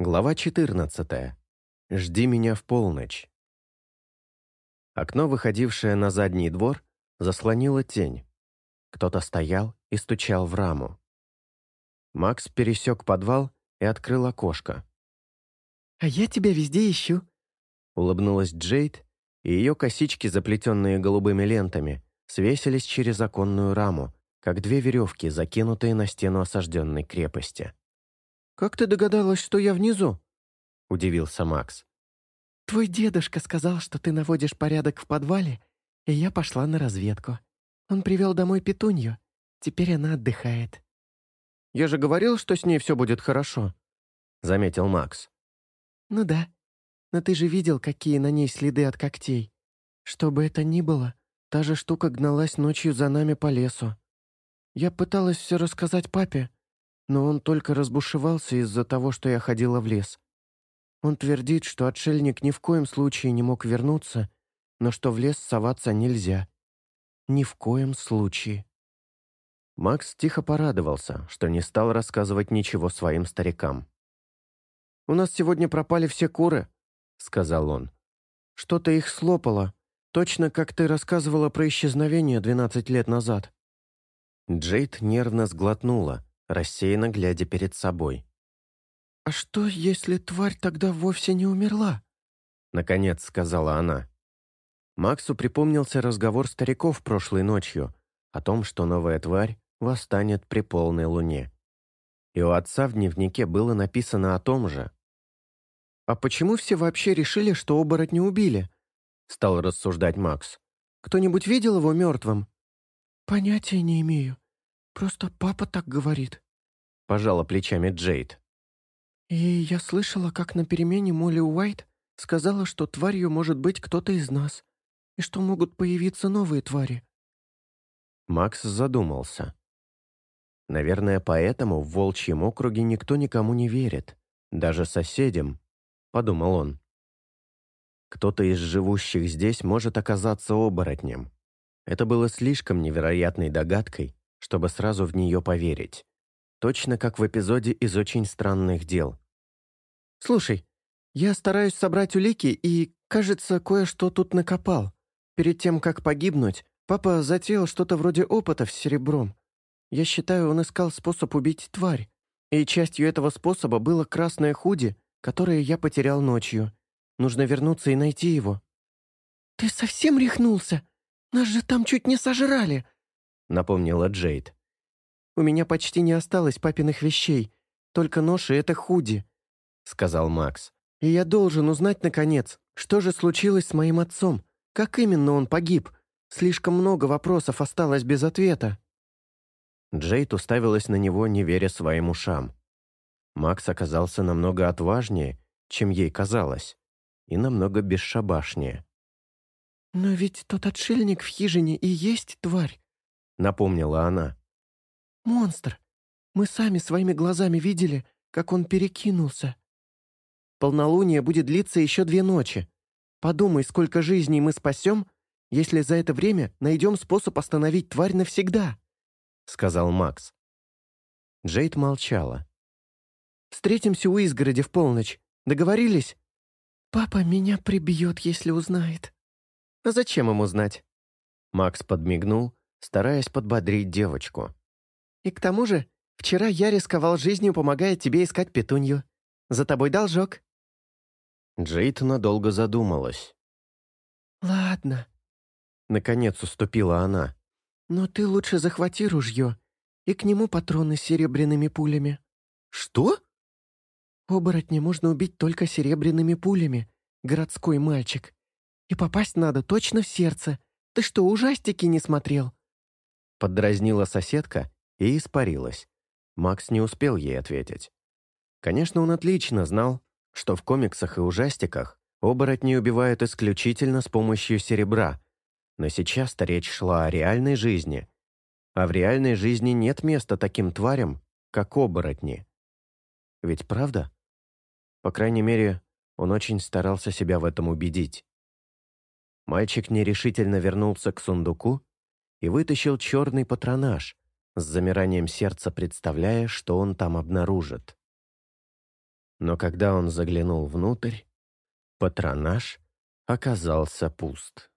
Глава 14. Жди меня в полночь. Окно, выходившее на задний двор, заслонило тень. Кто-то стоял и стучал в раму. Макс пересек подвал и открыл окошко. «А я тебя везде ищу», — улыбнулась Джейд, и ее косички, заплетенные голубыми лентами, свесились через оконную раму, как две веревки, закинутые на стену осажденной крепости. «Как ты догадалась, что я внизу?» — удивился Макс. «Твой дедушка сказал, что ты наводишь порядок в подвале, и я пошла на разведку. Он привел домой петунью. Теперь она отдыхает». «Я же говорил, что с ней все будет хорошо», — заметил Макс. «Ну да. Но ты же видел, какие на ней следы от когтей. Что бы это ни было, та же штука гналась ночью за нами по лесу. Я пыталась все рассказать папе, но он только разбушевался из-за того, что я ходила в лес. Он твердит, что отшельник ни в коем случае не мог вернуться, но что в лес соваться нельзя. Ни в коем случае. Макс тихо порадовался, что не стал рассказывать ничего своим старикам. «У нас сегодня пропали все куры», — сказал он. «Что-то их слопало, точно как ты рассказывала про исчезновение 12 лет назад». Джейд нервно сглотнула, рассеянно глядя перед собой. «А что, если тварь тогда вовсе не умерла?» Наконец сказала она. Максу припомнился разговор стариков прошлой ночью о том, что новая тварь восстанет при полной луне. И у отца в дневнике было написано о том же. «А почему все вообще решили, что оборотня убили?» Стал рассуждать Макс. «Кто-нибудь видел его мертвым?» «Понятия не имею. Просто папа так говорит», — пожала плечами Джейд. «И я слышала, как на перемене Молли Уайт сказала, что тварью может быть кто-то из нас, и что могут появиться новые твари». Макс задумался. «Наверное, поэтому в Волчьем округе никто никому не верит, даже соседям», — подумал он. «Кто-то из живущих здесь может оказаться оборотнем. Это было слишком невероятной догадкой, чтобы сразу в нее поверить. Точно как в эпизоде из «Очень странных дел». «Слушай, я стараюсь собрать улики и, кажется, кое-что тут накопал. Перед тем, как погибнуть, папа затеял что-то вроде опыта с серебром. Я считаю, он искал способ убить тварь. И частью этого способа было красное худи, которое я потерял ночью. Нужно вернуться и найти его». «Ты совсем рехнулся? Нас же там чуть не сожрали!» — напомнила Джейд. «У меня почти не осталось папиных вещей, только нож и это худи», — сказал Макс. «И я должен узнать, наконец, что же случилось с моим отцом, как именно он погиб. Слишком много вопросов осталось без ответа». Джейд уставилась на него, не веря своим ушам. Макс оказался намного отважнее, чем ей казалось, и намного бесшабашнее. «Но ведь тот отшельник в хижине и есть тварь», — напомнила она. «Монстр! Мы сами своими глазами видели, как он перекинулся. Полнолуние будет длиться еще две ночи. Подумай, сколько жизней мы спасем, если за это время найдем способ остановить тварь навсегда», — сказал Макс. Джейд молчала. «Встретимся у изгороди в полночь. Договорились?» «Папа меня прибьет, если узнает». «А зачем ему знать?» Макс подмигнул, стараясь подбодрить девочку. И к тому же, вчера я рисковал жизнью, помогая тебе искать петунью. За тобой должок». Джейд надолго задумалась. «Ладно», — наконец уступила она. «Но ты лучше захвати ружье, и к нему патроны с серебряными пулями». «Что?» «Оборотня можно убить только серебряными пулями, городской мальчик. И попасть надо точно в сердце. Ты что, ужастики не смотрел?» Поддразнила соседка и испарилась. Макс не успел ей ответить. Конечно, он отлично знал, что в комиксах и ужастиках оборотни убивают исключительно с помощью серебра, но сейчас-то речь шла о реальной жизни. А в реальной жизни нет места таким тварям, как оборотни. Ведь правда? По крайней мере, он очень старался себя в этом убедить. Мальчик нерешительно вернулся к сундуку и вытащил черный патронаж, с замиранием сердца представляя, что он там обнаружит. Но когда он заглянул внутрь, патронаж оказался пуст.